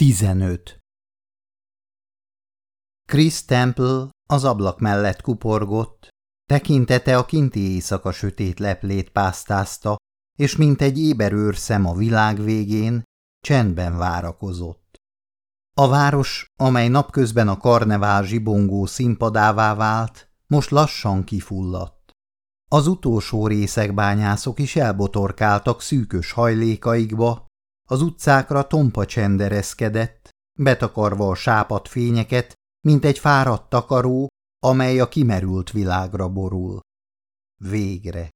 15. Chris Temple az ablak mellett kuporgott, tekintete a kinti éjszaka sötét leplét pásztázta, és mint egy éberőr szem a világ végén, csendben várakozott. A város, amely napközben a karnevál zsibongó színpadává vált, most lassan kifulladt. Az utolsó részekbányászok is elbotorkáltak szűkös hajlékaikba, az utcákra tompa csendereszkedett, betakarva a sápat fényeket, mint egy fáradt takaró, amely a kimerült világra borul. Végre.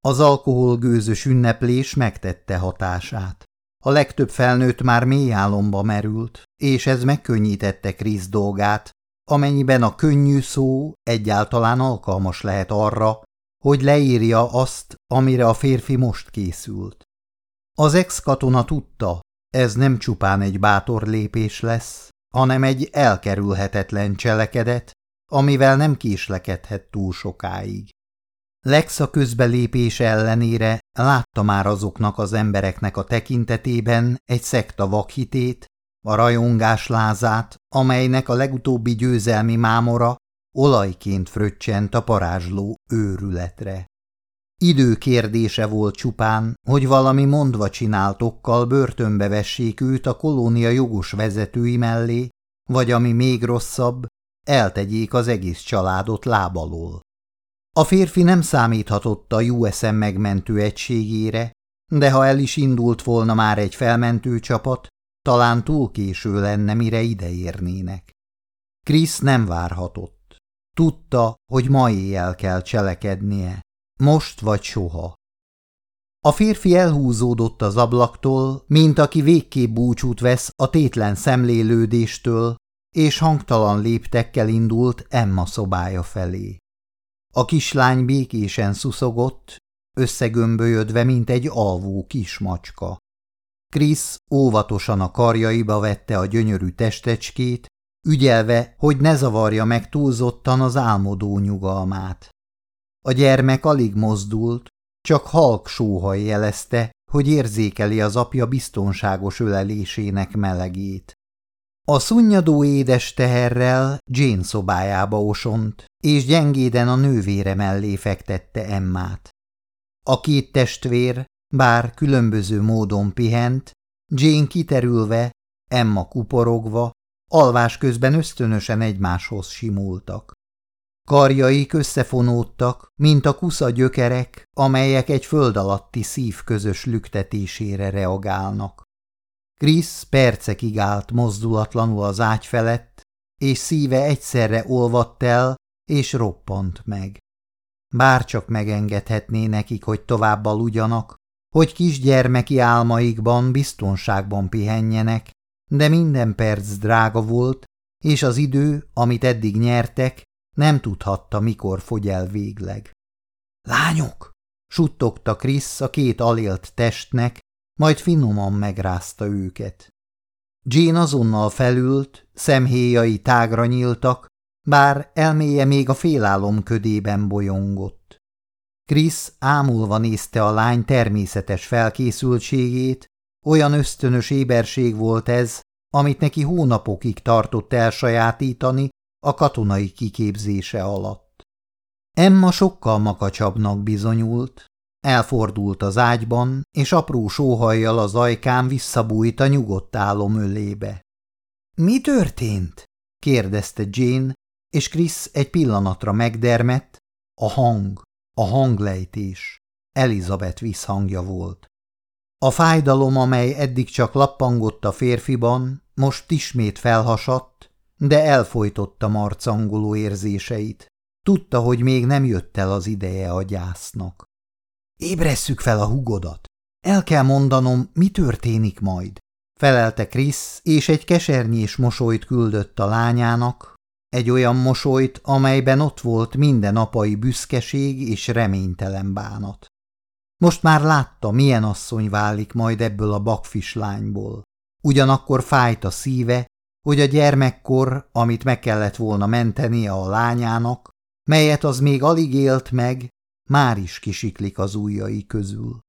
Az alkoholgőzös ünneplés megtette hatását. A legtöbb felnőtt már mély álomba merült, és ez megkönnyítette Krisz dolgát, amennyiben a könnyű szó egyáltalán alkalmas lehet arra, hogy leírja azt, amire a férfi most készült. Az ex-katona tudta, ez nem csupán egy bátor lépés lesz, hanem egy elkerülhetetlen cselekedet, amivel nem késlekedhet túl sokáig. Lexa közbelépés ellenére látta már azoknak az embereknek a tekintetében egy szekta vakhitét, a rajongás lázát, amelynek a legutóbbi győzelmi mámora olajként fröccsent a parázsló őrületre. Idő kérdése volt csupán, hogy valami mondva csináltokkal börtönbe vessék őt a kolónia jogos vezetői mellé, vagy ami még rosszabb, eltegyék az egész családot lábalól. A férfi nem számíthatott a USM megmentő egységére, de ha el is indult volna már egy felmentő csapat, talán túl késő lenne, mire ideérnének. Krisz nem várhatott. Tudta, hogy ma éjjel kell cselekednie. Most vagy soha. A férfi elhúzódott az ablaktól, mint aki végképp búcsút vesz a tétlen szemlélődéstől, és hangtalan léptekkel indult Emma szobája felé. A kislány békésen szuszogott, összegömbölyödve, mint egy alvó kismacska. Krisz óvatosan a karjaiba vette a gyönyörű testecskét, ügyelve, hogy ne zavarja meg túlzottan az álmodó nyugalmát. A gyermek alig mozdult, csak halk sóhaj jelezte, hogy érzékeli az apja biztonságos ölelésének melegét. A szunnyadó édes teherrel Jane szobájába osont, és gyengéden a nővére mellé fektette Emmát. A két testvér, bár különböző módon pihent, Jane kiterülve, Emma kuporogva, alvás közben ösztönösen egymáshoz simultak. Karjaik összefonódtak, mint a kusza gyökerek, amelyek egy föld alatti szív közös lüktetésére reagálnak. Krisz percekig állt mozdulatlanul az ágy felett, és szíve egyszerre olvadt el, és roppant meg. Bárcsak megengedhetné nekik, hogy tovább aludjanak, hogy kisgyermeki álmaikban biztonságban pihenjenek, de minden perc drága volt, és az idő, amit eddig nyertek, nem tudhatta, mikor fogy el végleg. Lányok! suttogta Krisz a két alélt testnek, majd finoman megrázta őket. Jane azonnal felült, szemhéjai tágra nyíltak, bár elméje még a félálom ködében bolyongott. Krisz ámulva nézte a lány természetes felkészültségét, olyan ösztönös éberség volt ez, amit neki hónapokig tartott elsajátítani, a katonai kiképzése alatt. Emma sokkal makacsabbnak bizonyult, elfordult az ágyban, és apró sóhajjal az ajkán visszabújt a nyugodt álom ölébe. – Mi történt? – kérdezte Jane, és Chris egy pillanatra megdermett. A hang, a hanglejtés. Elizabeth visszhangja volt. A fájdalom, amely eddig csak lappangott a férfiban, most ismét felhasadt, de elfolytotta marcangoló érzéseit. Tudta, hogy még nem jött el az ideje a gyásznak. Ébresszük fel a hugodat. El kell mondanom, mi történik majd. Felelte Krisz, és egy kesernyés mosolyt küldött a lányának, egy olyan mosolyt, amelyben ott volt minden apai büszkeség és reménytelen bánat. Most már látta, milyen asszony válik majd ebből a bakfislányból. Ugyanakkor fájt a szíve, hogy a gyermekkor, amit meg kellett volna mentenie a lányának, melyet az még alig élt meg, már is kisiklik az ujjai közül.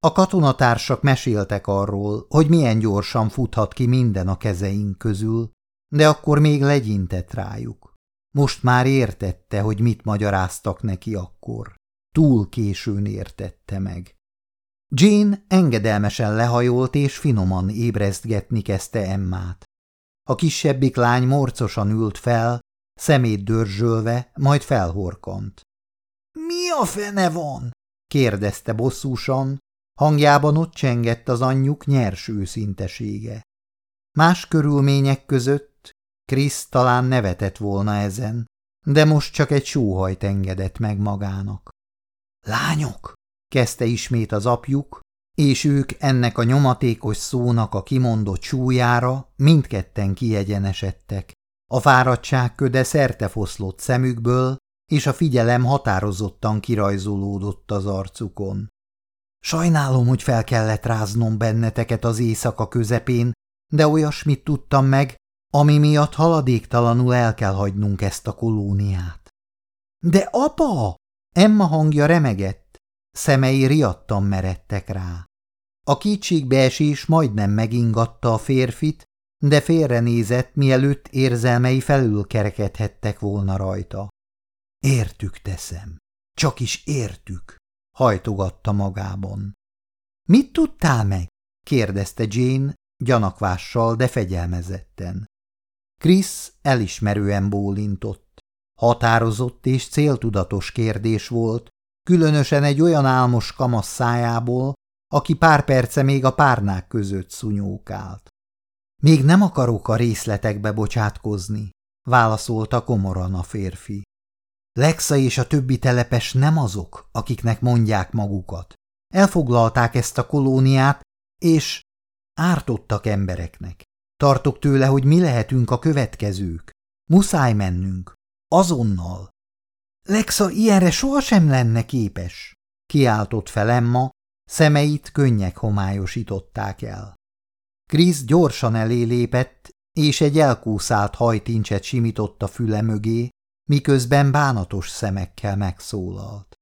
A katonatársak meséltek arról, hogy milyen gyorsan futhat ki minden a kezeink közül, de akkor még legyintett rájuk. Most már értette, hogy mit magyaráztak neki akkor. Túl későn értette meg. Jane engedelmesen lehajolt és finoman ébresztgetni kezdte Emmát. A kisebbik lány morcosan ült fel, szemét dörzsölve, majd felhorkant. – Mi a fene van? – kérdezte bosszúsan, hangjában ott csengett az anyjuk nyers őszintesége. Más körülmények között Krisz talán nevetett volna ezen, de most csak egy sóhajt engedett meg magának. – Lányok! – kezdte ismét az apjuk, és ők ennek a nyomatékos szónak a kimondott súlyára mindketten kiegyenesedtek. A fáradtság köde szerte foszlott szemükből, és a figyelem határozottan kirajzolódott az arcukon. Sajnálom, hogy fel kellett ráznom benneteket az éjszaka közepén, de olyasmit tudtam meg, ami miatt haladéktalanul el kell hagynunk ezt a kolóniát. De apa! Emma hangja remegett, szemei riadtan meredtek rá. A kétségbeesés majdnem megingatta a férfit, de félrenézett, mielőtt érzelmei felül kerekedhettek volna rajta. Értük teszem, csak is értük, hajtogatta magában. Mit tudtál meg? kérdezte Jane, gyanakvással, de fegyelmezetten. Krisz elismerően bólintott. Határozott és céltudatos kérdés volt, különösen egy olyan álmos kamasz szájából, aki pár perce még a párnák között szunyókált. Még nem akarok a részletekbe bocsátkozni, válaszolta komoran a férfi. Lexa és a többi telepes nem azok, akiknek mondják magukat. Elfoglalták ezt a kolóniát, és ártottak embereknek. Tartok tőle, hogy mi lehetünk a következők. Muszáj mennünk. Azonnal. Lexa ilyenre sohasem lenne képes, kiáltott fel Emma, szemeit könnyek homályosították el. Krisz gyorsan elé lépett, és egy elkúszált hajtincset simított a füle mögé, miközben bánatos szemekkel megszólalt.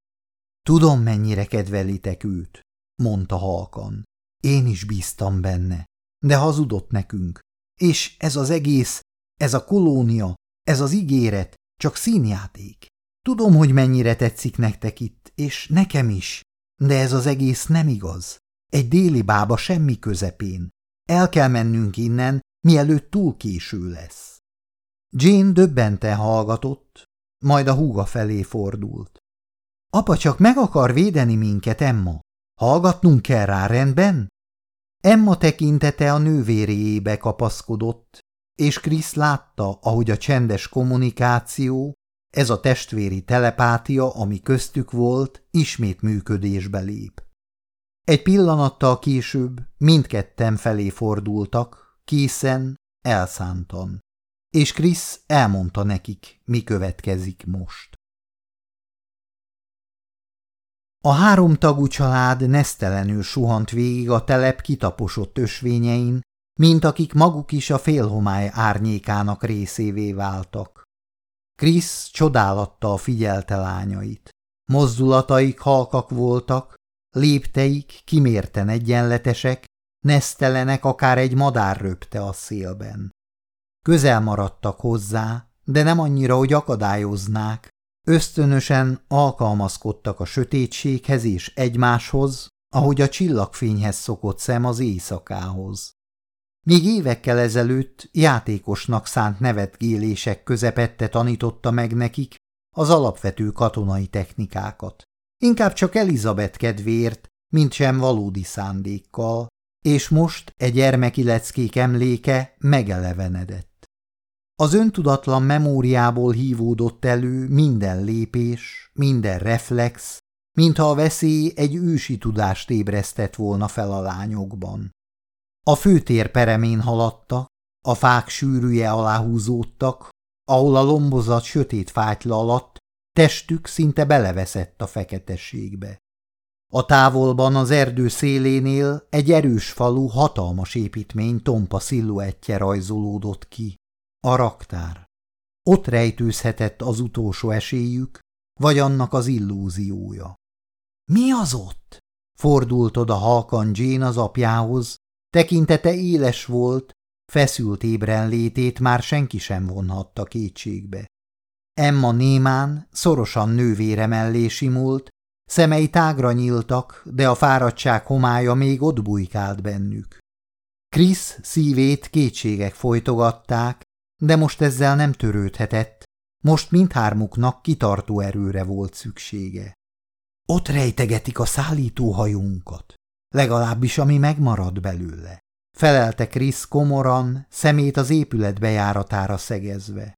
Tudom, mennyire kedvelitek őt, mondta halkan. Én is bíztam benne, de hazudott nekünk. És ez az egész, ez a kolónia, ez az ígéret, csak színjáték. Tudom, hogy mennyire tetszik nektek itt, és nekem is, de ez az egész nem igaz. Egy déli bába semmi közepén. El kell mennünk innen, mielőtt túl késő lesz. Jane döbbenten hallgatott, majd a húga felé fordult. Apa csak meg akar védeni minket, Emma. Hallgatnunk kell rá rendben? Emma tekintete a nővéréjébe kapaszkodott, és Krisz látta, ahogy a csendes kommunikáció, ez a testvéri telepátia, ami köztük volt, ismét működésbe lép. Egy pillanattal később mindketten felé fordultak, készen, elszántan, és Krisz elmondta nekik, mi következik most. A háromtagú család nesztelenül suhant végig a telep kitaposott ösvényein, mint akik maguk is a félhomály árnyékának részévé váltak. Krisz csodálatta a figyelte lányait. Mozdulataik halkak voltak, lépteik kimérten egyenletesek, nesztelenek akár egy madár röpte a szélben. Közel maradtak hozzá, de nem annyira, hogy akadályoznák, ösztönösen alkalmazkodtak a sötétséghez és egymáshoz, ahogy a csillagfényhez szokott szem az éjszakához. Míg évekkel ezelőtt játékosnak szánt nevetgélések közepette tanította meg nekik az alapvető katonai technikákat. Inkább csak Elizabeth kedvéért, mint sem valódi szándékkal, és most egy gyermeki leckék emléke megelevenedett. Az öntudatlan memóriából hívódott elő minden lépés, minden reflex, mintha a veszély egy ősi tudást ébresztett volna fel a lányokban. A főtér peremén haladtak, a fák sűrűje alá húzódtak, ahol a lombozat sötét fájtla alatt testük szinte beleveszett a feketességbe. A távolban az erdő szélénél egy erős falu hatalmas építmény tompa sziluettje rajzolódott ki. A raktár. Ott rejtőzhetett az utolsó esélyük, vagy annak az illúziója. – Mi az ott? Fordult oda halkan Jane az apjához, tekintete éles volt, feszült ébren létét már senki sem vonhatta kétségbe. Emma némán, szorosan nővére mellé simult, szemei tágra nyíltak, de a fáradtság homája még ott bujkált bennük. Krisz szívét kétségek folytogatták, de most ezzel nem törődhetett, most mindhármuknak kitartó erőre volt szüksége. Ott rejtegetik a szállítóhajunkat, legalábbis ami megmarad belőle. Felelte Krisz komoran, szemét az épület bejáratára szegezve.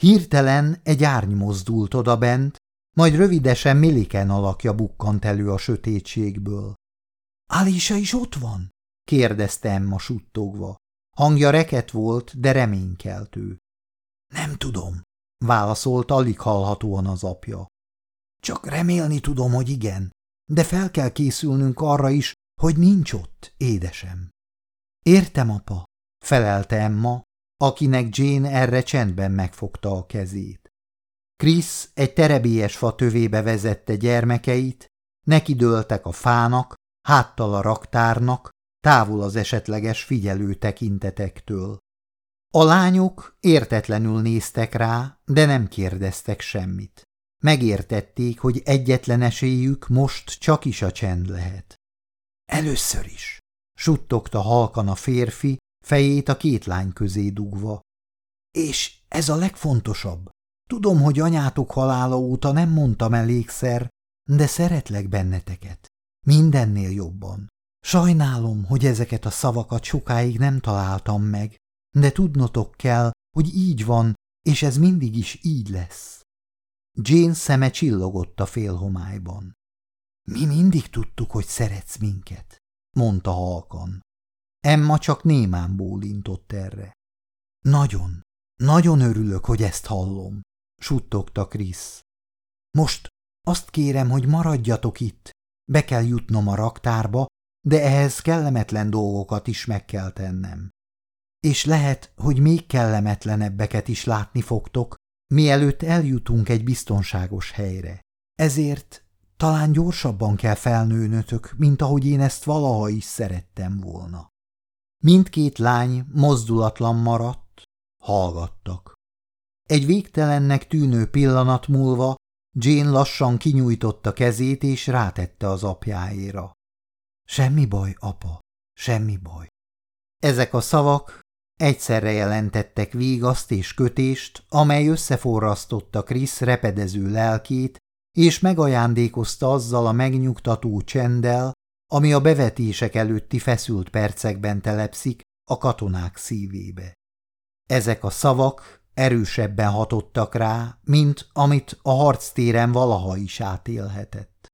Hirtelen egy árny mozdult odabent, majd rövidesen Milliken alakja bukkant elő a sötétségből. – Alisa is ott van? – kérdezte Emma suttogva. Hangja reket volt, de reménykeltő. – Nem tudom – válaszolt alig hallhatóan az apja. – Csak remélni tudom, hogy igen, de fel kell készülnünk arra is, hogy nincs ott, édesem. – Értem, apa – felelte Emma, akinek Jane erre csendben megfogta a kezét. Krisz egy terebélyes fa tövébe vezette gyermekeit, nekidőltek a fának, háttal a raktárnak, távol az esetleges figyelő tekintetektől. A lányok értetlenül néztek rá, de nem kérdeztek semmit. Megértették, hogy egyetlen esélyük most csak is a csend lehet. Először is, suttogta halkan a férfi, fejét a két lány közé dugva. És ez a legfontosabb. Tudom, hogy anyátok halála óta nem mondtam elégszer, de szeretlek benneteket. Mindennél jobban. Sajnálom, hogy ezeket a szavakat sokáig nem találtam meg, de tudnotok kell, hogy így van, és ez mindig is így lesz. Jane szeme csillogott a félhomályban. Mi mindig tudtuk, hogy szeretsz minket, mondta halkan. Emma csak némán bólintott erre. Nagyon, nagyon örülök, hogy ezt hallom, suttogta Krisz. Most azt kérem, hogy maradjatok itt. Be kell jutnom a raktárba, de ehhez kellemetlen dolgokat is meg kell tennem. És lehet, hogy még kellemetlenebbeket is látni fogtok, mielőtt eljutunk egy biztonságos helyre. Ezért talán gyorsabban kell felnőnötök, mint ahogy én ezt valaha is szerettem volna. Mindkét lány mozdulatlan maradt, hallgattak. Egy végtelennek tűnő pillanat múlva Jane lassan kinyújtotta kezét és rátette az apjáéra. Semmi baj, apa, semmi baj. Ezek a szavak egyszerre jelentettek vígaszt és kötést, amely összeforrasztotta Krisz repedező lelkét, és megajándékozta azzal a megnyugtató csenddel, ami a bevetések előtti feszült percekben telepszik a katonák szívébe. Ezek a szavak erősebben hatottak rá, mint amit a harctéren valaha is átélhetett.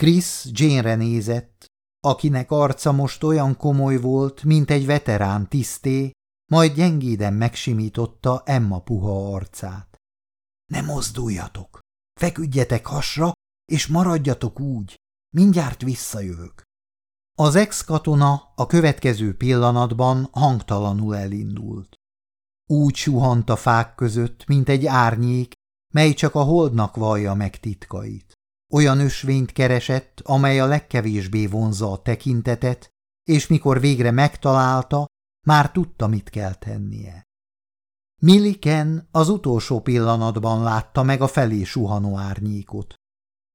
Krisz Jane-re nézett, akinek arca most olyan komoly volt, mint egy veterán tiszté, majd gyengéden megsimította Emma puha arcát. Ne mozduljatok, feküdjetek hasra, és maradjatok úgy, mindjárt visszajövök. Az ex-katona a következő pillanatban hangtalanul elindult. Úgy suhant a fák között, mint egy árnyék, mely csak a holdnak vallja meg titkait. Olyan ösvényt keresett, amely a legkevésbé vonza a tekintetet, és mikor végre megtalálta, már tudta, mit kell tennie. Milliken az utolsó pillanatban látta meg a felé suhanó árnyékot.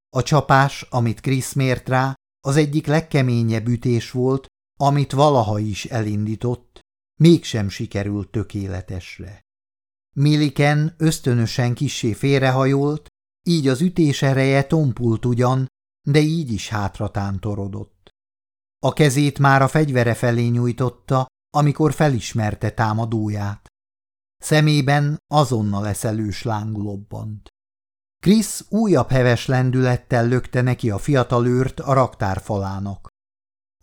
A csapás, amit Krisz mért rá, az egyik legkeményebb ütés volt, amit valaha is elindított, mégsem sikerült tökéletesre. Milliken ösztönösen kissé félrehajolt, így az ütés ereje tompult ugyan, de így is hátra tántorodott. A kezét már a fegyvere felé nyújtotta, amikor felismerte támadóját. Szemében azonnal eszelős láng lobbant. Krisz újabb heves lendülettel lökte neki a fiatal őrt a raktárfalának.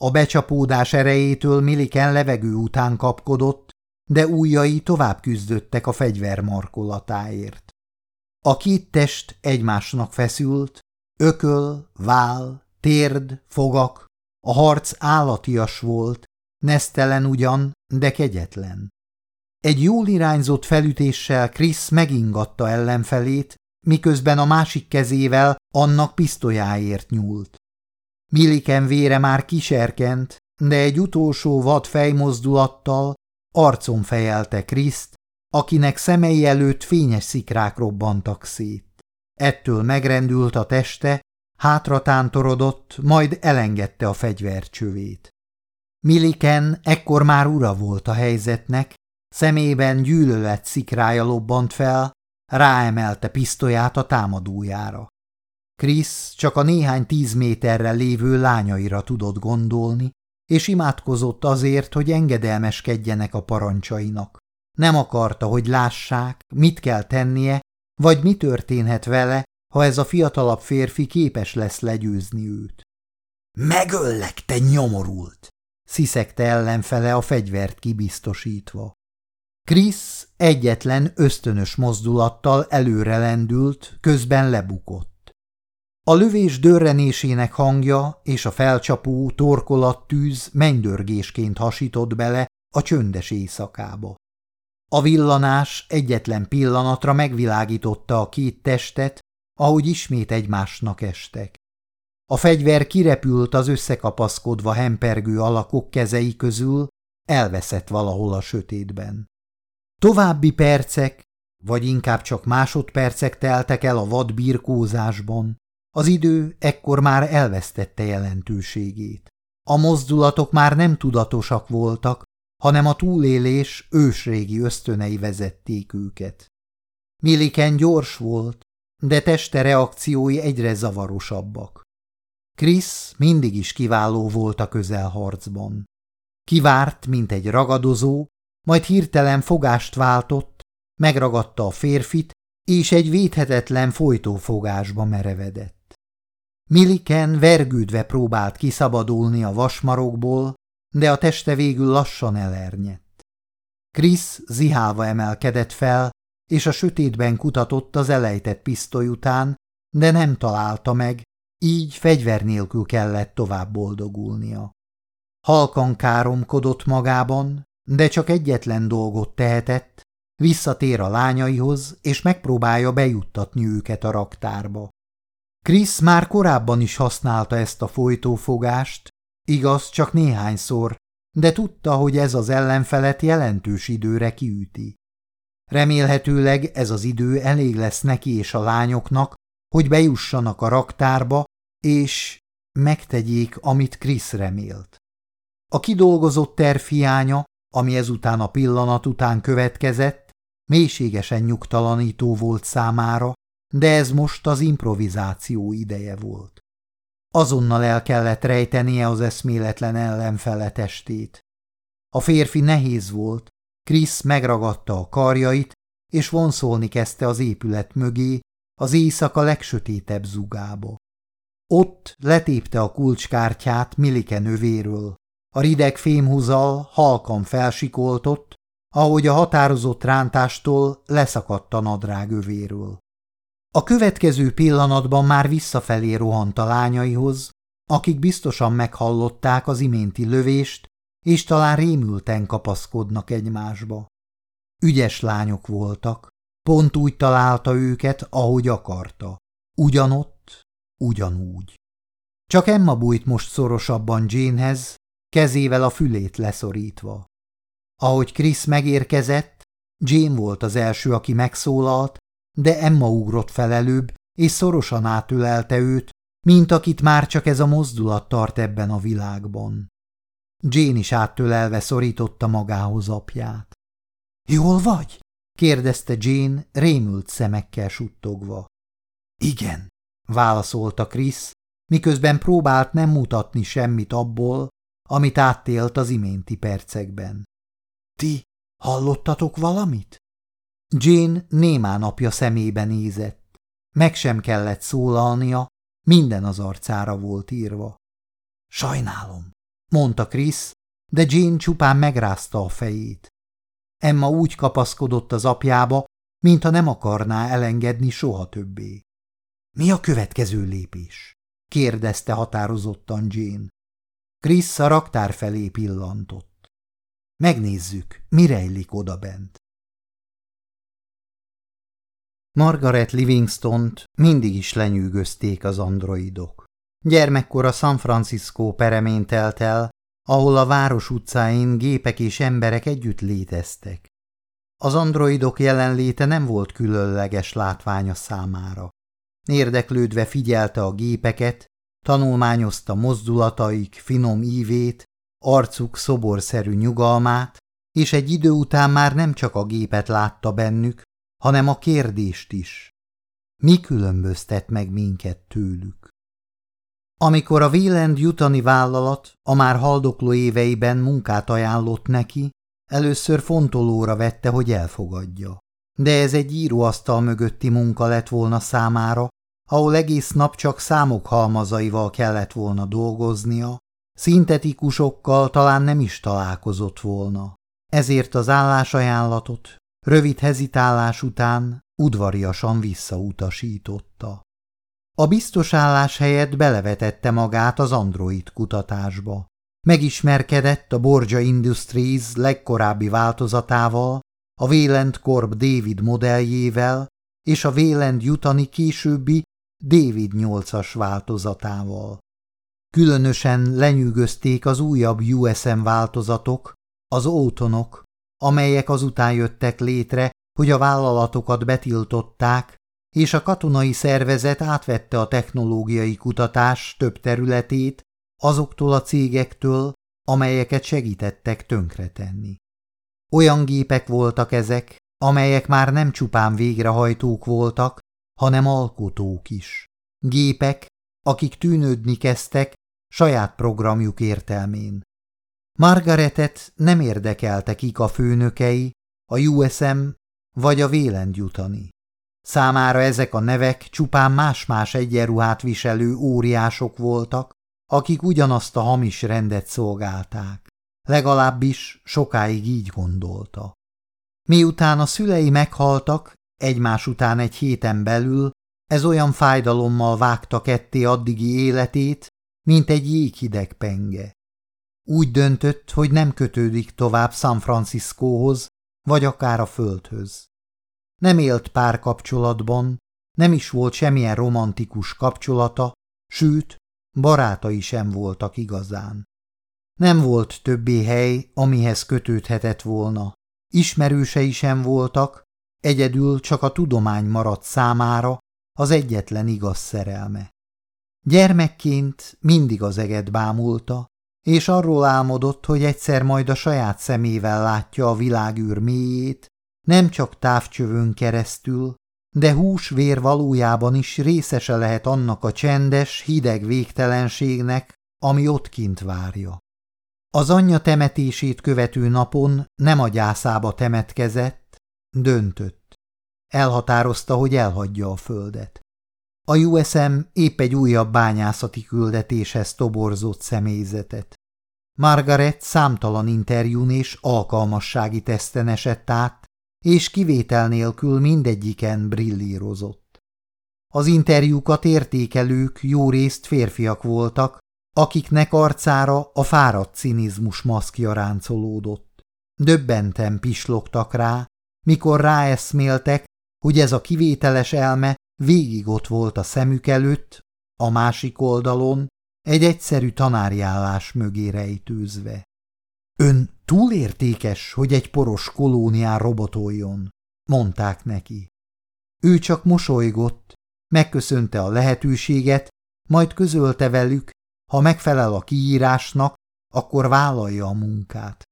A becsapódás erejétől Milliken levegő után kapkodott, de ujjai tovább küzdöttek a fegyver markolatáért. A két test egymásnak feszült, ököl, vál, térd, fogak, a harc állatias volt, nesztelen ugyan, de kegyetlen. Egy jól irányzott felütéssel Krisz megingatta ellenfelét, miközben a másik kezével annak pisztolyáért nyúlt. Milliken vére már kiserkent, de egy utolsó vad fejmozdulattal arcon fejelte Kriszt, akinek szemei előtt fényes szikrák robbantak szét. Ettől megrendült a teste, hátra tántorodott, majd elengedte a fegyvercsövét. Milliken ekkor már ura volt a helyzetnek, szemében gyűlölet szikrája lobbant fel, ráemelte pisztolyát a támadójára. Krisz csak a néhány tíz méterre lévő lányaira tudott gondolni, és imádkozott azért, hogy engedelmeskedjenek a parancsainak. Nem akarta, hogy lássák, mit kell tennie, vagy mi történhet vele, ha ez a fiatalabb férfi képes lesz legyőzni őt. Megöllek, te nyomorult! Sziszegte ellenfele a fegyvert kibiztosítva. Krisz egyetlen ösztönös mozdulattal előre lendült, közben lebukott. A lövés dörrenésének hangja és a felcsapó torkolattűz mennydörgésként hasított bele a csöndes éjszakába. A villanás egyetlen pillanatra megvilágította a két testet, ahogy ismét egymásnak estek. A fegyver kirepült az összekapaszkodva hempergő alakok kezei közül, elveszett valahol a sötétben. További percek, vagy inkább csak másodpercek teltek el a vad birkózásban. Az idő ekkor már elvesztette jelentőségét. A mozdulatok már nem tudatosak voltak, hanem a túlélés ősrégi ösztönei vezették őket. Milliken gyors volt, de teste reakciói egyre zavarosabbak. Krisz mindig is kiváló volt a közelharcban. Kivárt, mint egy ragadozó, majd hirtelen fogást váltott, megragadta a férfit, és egy védhetetlen folytófogásba merevedett. Milliken vergődve próbált kiszabadulni a vasmarokból, de a teste végül lassan elernyett. Krisz zihálva emelkedett fel, és a sötétben kutatott az elejtett pisztoly után, de nem találta meg, így fegyver nélkül kellett tovább boldogulnia. Halkan káromkodott magában, de csak egyetlen dolgot tehetett, visszatér a lányaihoz, és megpróbálja bejuttatni őket a raktárba. Krisz már korábban is használta ezt a folytófogást, igaz, csak néhányszor, de tudta, hogy ez az ellenfelet jelentős időre kiüti. Remélhetőleg ez az idő elég lesz neki és a lányoknak, hogy bejussanak a raktárba, és megtegyék, amit Krisz remélt. A kidolgozott terv hiánya, ami ezután a pillanat után következett, mélységesen nyugtalanító volt számára, de ez most az improvizáció ideje volt. Azonnal el kellett rejtenie az eszméletlen ellenfele. A férfi nehéz volt, Krisz megragadta a karjait, és vonszolni kezdte az épület mögé, az éjszaka legsötétebb zugába. Ott letépte a kulcskártyát Milike növéről. A rideg fémhúzal halkan felsikoltott, ahogy a határozott rántástól leszakadt a nadrág övéről. A következő pillanatban már visszafelé rohant a lányaihoz, akik biztosan meghallották az iménti lövést, és talán rémülten kapaszkodnak egymásba. Ügyes lányok voltak, pont úgy találta őket, ahogy akarta. Ugyanott, ugyanúgy. Csak Emma bújt most szorosabban Janehez, kezével a fülét leszorítva. Ahogy Krisz megérkezett, Jane volt az első, aki megszólalt, de Emma ugrott fel előbb, és szorosan átölelte őt, mint akit már csak ez a mozdulat tart ebben a világban. Jane is áttölelve szorította magához apját. – Jól vagy? – kérdezte Jane rémült szemekkel suttogva. – Igen – válaszolta Krisz, miközben próbált nem mutatni semmit abból, amit áttélt az iménti percekben. – Ti hallottatok valamit? Jane némán apja szemébe nézett. Meg sem kellett szólalnia, minden az arcára volt írva. Sajnálom, mondta Krisz, de Jane csupán megrázta a fejét. Emma úgy kapaszkodott az apjába, mintha nem akarná elengedni soha többé. Mi a következő lépés? kérdezte határozottan Jane. Krisz a raktár felé pillantott. Megnézzük, mi rejlik odabent. Margaret Livingston-t mindig is lenyűgözték az androidok. Gyermekkora San Francisco peremén telt el, ahol a város utcáin gépek és emberek együtt léteztek. Az androidok jelenléte nem volt különleges látványa számára. Érdeklődve figyelte a gépeket, tanulmányozta mozdulataik finom ívét, arcuk szoborszerű nyugalmát, és egy idő után már nem csak a gépet látta bennük, hanem a kérdést is. Mi különböztet meg minket tőlük? Amikor a Wieland jutani vállalat a már haldokló éveiben munkát ajánlott neki, először fontolóra vette, hogy elfogadja. De ez egy íróasztal mögötti munka lett volna számára, ahol egész nap csak számok halmazaival kellett volna dolgoznia, szintetikusokkal talán nem is találkozott volna. Ezért az állásajánlatot rövid hezitálás után udvariasan visszautasította. A biztos állás helyett belevetette magát az Android kutatásba. Megismerkedett a Borgia Industries legkorábbi változatával, a Wayland Corp David modelljével és a Wayland Jutani későbbi David 8-as változatával. Különösen lenyűgözték az újabb USM változatok, az ótonok, amelyek azután jöttek létre, hogy a vállalatokat betiltották, és a katonai szervezet átvette a technológiai kutatás több területét azoktól a cégektől, amelyeket segítettek tönkretenni. Olyan gépek voltak ezek, amelyek már nem csupán végrehajtók voltak, hanem alkotók is. Gépek, akik tűnődni kezdtek saját programjuk értelmén. Margaretet nem érdekelte kik a főnökei, a USM vagy a Vélend jutani. Számára ezek a nevek csupán más-más egyenruhát viselő óriások voltak, akik ugyanazt a hamis rendet szolgálták. Legalábbis sokáig így gondolta. Miután a szülei meghaltak, egymás után egy héten belül, ez olyan fájdalommal vágta ketté addigi életét, mint egy jéghideg penge. Úgy döntött, hogy nem kötődik tovább San Franciscóhoz, vagy akár a földhöz. Nem élt párkapcsolatban, nem is volt semmilyen romantikus kapcsolata, sőt, barátai sem voltak igazán. Nem volt többé hely, amihez kötődhetett volna. Ismerősei sem voltak, egyedül csak a tudomány maradt számára az egyetlen igaz szerelme. Gyermekként mindig az eget bámulta, és arról álmodott, hogy egyszer majd a saját szemével látja a világűr mélyét, nem csak távcsövön keresztül, de húsvér valójában is részese lehet annak a csendes, hideg végtelenségnek, ami ott kint várja. Az anyja temetését követő napon nem a gyászába temetkezett, döntött. Elhatározta, hogy elhagyja a földet. A USM épp egy újabb bányászati küldetéshez toborzott személyzetet. Margaret számtalan interjún és alkalmassági teszten esett át, és kivétel nélkül mindegyiken brillírozott. Az interjúkat értékelők jó részt férfiak voltak, akiknek arcára a fáradt cinizmus maszkja ráncolódott. Döbbenten pislogtak rá, mikor ráeszméltek, hogy ez a kivételes elme végig ott volt a szemük előtt, a másik oldalon, egy egyszerű tanárjállás mögé rejtőzve. Ön túlértékes, hogy egy poros kolónián robotoljon, mondták neki. Ő csak mosolygott, megköszönte a lehetőséget, majd közölte velük, ha megfelel a kiírásnak, akkor vállalja a munkát.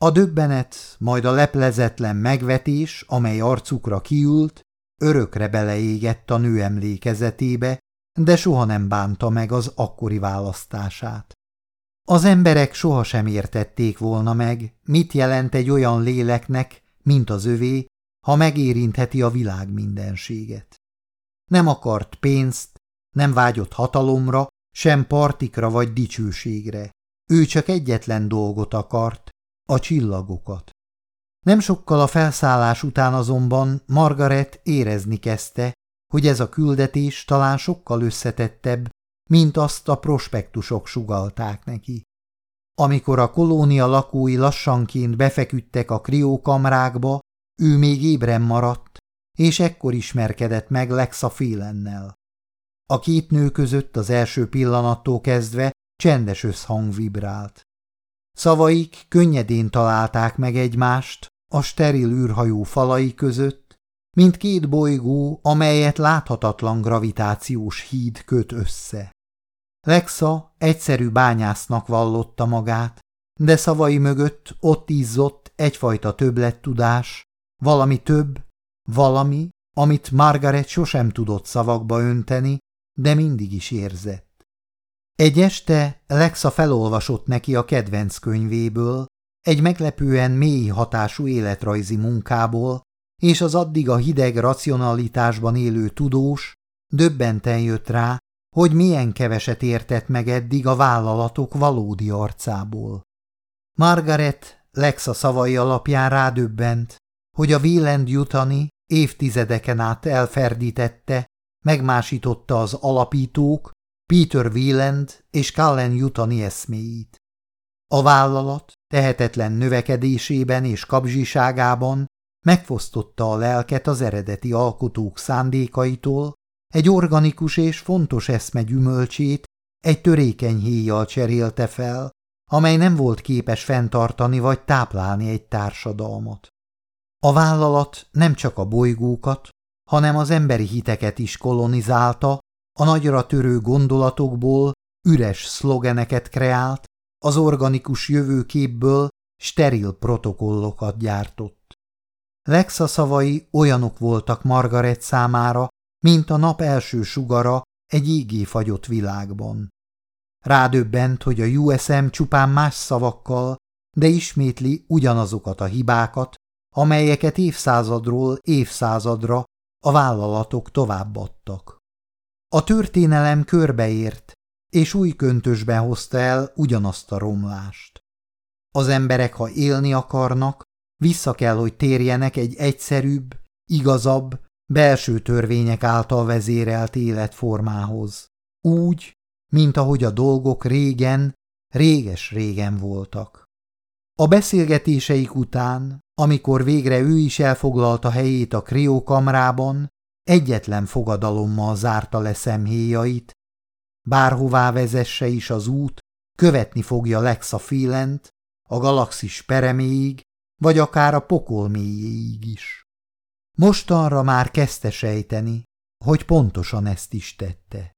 A döbbenet, majd a leplezetlen megvetés, amely arcukra kiült, örökre beleégett a nő emlékezetébe, de soha nem bánta meg az akkori választását. Az emberek sohasem értették volna meg, mit jelent egy olyan léleknek, mint az övé, ha megérintheti a világ mindenséget. Nem akart pénzt, nem vágyott hatalomra, sem partikra vagy dicsőségre. Ő csak egyetlen dolgot akart, a csillagokat. Nem sokkal a felszállás után azonban Margaret érezni kezdte, hogy ez a küldetés talán sokkal összetettebb, mint azt a prospektusok sugalták neki. Amikor a kolónia lakói lassanként befeküdtek a kriókamrákba, ő még ébren maradt, és ekkor ismerkedett meg Lexa Félennel. a két nő között az első pillanattól kezdve csendes összhang vibrált. Szavaik könnyedén találták meg egymást a steril űrhajó falai között, mint két bolygó, amelyet láthatatlan gravitációs híd köt össze. Lexa egyszerű bányásznak vallotta magát, de szavai mögött ott izzott egyfajta többlettudás, valami több, valami, amit Margaret sosem tudott szavakba önteni, de mindig is érzett. Egy este Lexa felolvasott neki a kedvenc könyvéből, egy meglepően mély hatású életrajzi munkából, és az addig a hideg racionalitásban élő tudós döbbenten jött rá, hogy milyen keveset értett meg eddig a vállalatok valódi arcából. Margaret Lexa szavai alapján rádöbbent, hogy a Wieland jutani évtizedeken át elferdítette, megmásította az alapítók, Peter Wieland és Cullen jutani eszméit. A vállalat tehetetlen növekedésében és kapzsiságában megfosztotta a lelket az eredeti alkotók szándékaitól, egy organikus és fontos eszme gyümölcsét egy törékeny héjjal cserélte fel, amely nem volt képes fenntartani vagy táplálni egy társadalmat. A vállalat nem csak a bolygókat, hanem az emberi hiteket is kolonizálta, a nagyra törő gondolatokból üres szlogeneket kreált, az organikus jövőképből steril protokollokat gyártott. Lexa szavai olyanok voltak Margaret számára, mint a nap első sugara egy égé fagyott világban. Rádöbbent, hogy a USM csupán más szavakkal, de ismétli ugyanazokat a hibákat, amelyeket évszázadról évszázadra a vállalatok továbbadtak. A történelem körbeért, és új köntösben hozta el ugyanazt a romlást. Az emberek, ha élni akarnak, vissza kell, hogy térjenek egy egyszerűbb, igazabb, belső törvények által vezérelt életformához. Úgy, mint ahogy a dolgok régen, réges-régen voltak. A beszélgetéseik után, amikor végre ő is elfoglalta helyét a kriókamrában, egyetlen fogadalommal zárta le szemhéjait, bárhová vezesse is az út, követni fogja Lexa Filent, a galaxis pereméig, vagy akár a pokol mélyéig is. Mostanra már kezdte sejteni, hogy pontosan ezt is tette.